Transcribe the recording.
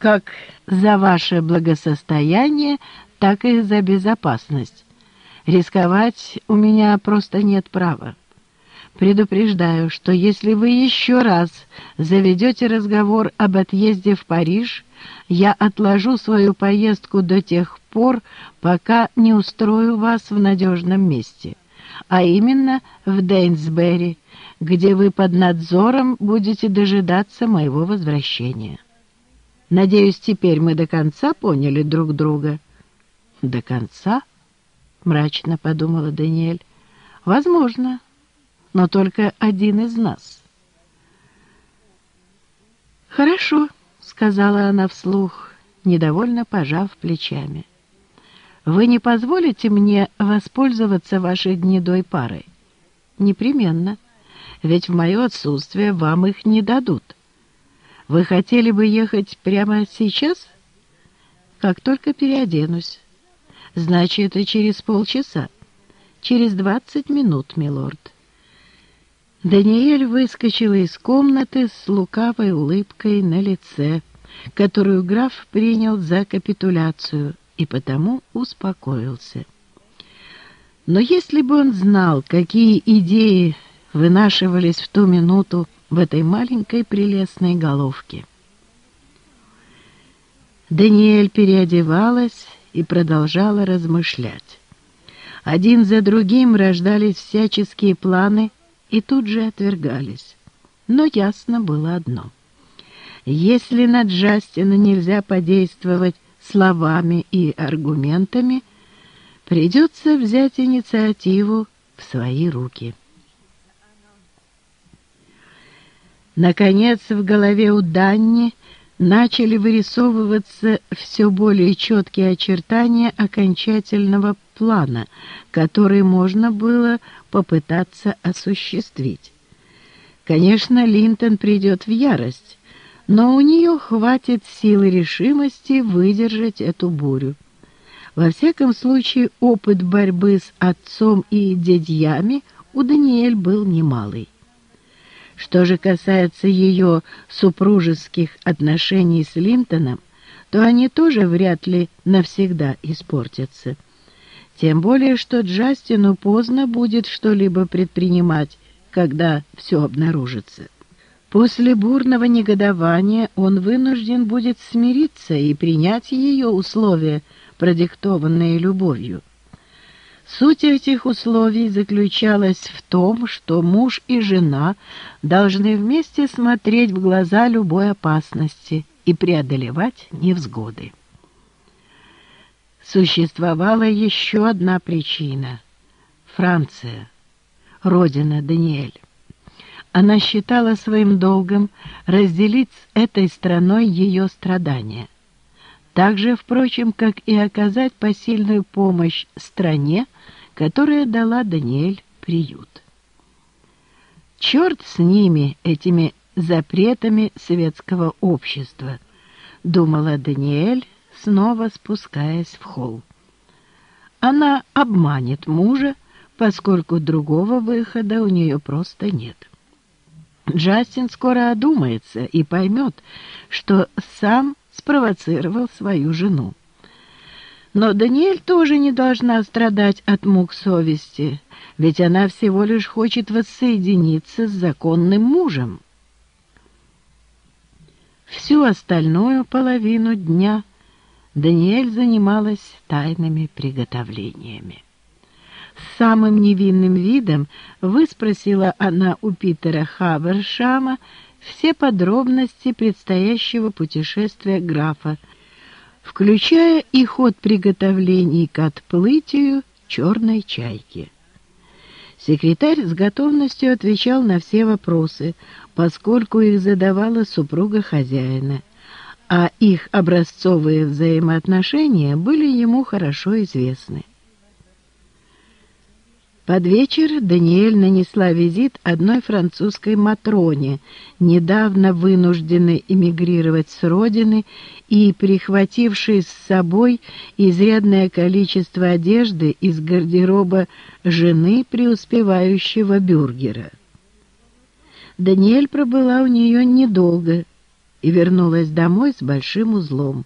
как за ваше благосостояние, так и за безопасность. Рисковать у меня просто нет права. Предупреждаю, что если вы еще раз заведете разговор об отъезде в Париж, я отложу свою поездку до тех пор, пока не устрою вас в надежном месте, а именно в Дейнсбери, где вы под надзором будете дожидаться моего возвращения. Надеюсь, теперь мы до конца поняли друг друга. До конца? Мрачно подумала Даниэль. Возможно, но только один из нас. Хорошо, сказала она вслух, недовольно пожав плечами. Вы не позволите мне воспользоваться вашей гнедой парой? Непременно, ведь в мое отсутствие вам их не дадут. Вы хотели бы ехать прямо сейчас? Как только переоденусь. Значит, это через полчаса. Через двадцать минут, милорд. Даниэль выскочила из комнаты с лукавой улыбкой на лице, которую граф принял за капитуляцию и потому успокоился. Но если бы он знал, какие идеи вынашивались в ту минуту в этой маленькой прелестной головке. Даниэль переодевалась и продолжала размышлять. Один за другим рождались всяческие планы и тут же отвергались. Но ясно было одно. Если на Джастина нельзя подействовать словами и аргументами, придется взять инициативу в свои руки. Наконец в голове у Данни начали вырисовываться все более четкие очертания окончательного плана, который можно было попытаться осуществить. Конечно, Линтон придет в ярость, но у нее хватит силы решимости выдержать эту бурю. Во всяком случае, опыт борьбы с отцом и дядьями у Даниэль был немалый. Что же касается ее супружеских отношений с Линтоном, то они тоже вряд ли навсегда испортятся. Тем более, что Джастину поздно будет что-либо предпринимать, когда все обнаружится. После бурного негодования он вынужден будет смириться и принять ее условия, продиктованные любовью. Суть этих условий заключалась в том, что муж и жена должны вместе смотреть в глаза любой опасности и преодолевать невзгоды. Существовала еще одна причина — Франция, родина Даниэль. Она считала своим долгом разделить с этой страной ее страдания. Так же, впрочем, как и оказать посильную помощь стране, которая дала Даниэль приют. Черт с ними, этими запретами светского общества, думала Даниэль, снова спускаясь в холл. Она обманет мужа, поскольку другого выхода у нее просто нет. Джастин скоро одумается и поймет, что сам спровоцировал свою жену. Но Даниэль тоже не должна страдать от мук совести, ведь она всего лишь хочет воссоединиться с законным мужем. Всю остальную половину дня Даниэль занималась тайными приготовлениями. С самым невинным видом выспросила она у Питера Хабершама все подробности предстоящего путешествия графа, включая и ход приготовлений к отплытию черной чайки. Секретарь с готовностью отвечал на все вопросы, поскольку их задавала супруга хозяина, а их образцовые взаимоотношения были ему хорошо известны. Под вечер Даниэль нанесла визит одной французской Матроне, недавно вынужденной эмигрировать с родины и прихватившей с собой изрядное количество одежды из гардероба жены преуспевающего бюргера. Даниэль пробыла у нее недолго, и вернулась домой с большим узлом.